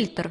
фильтр.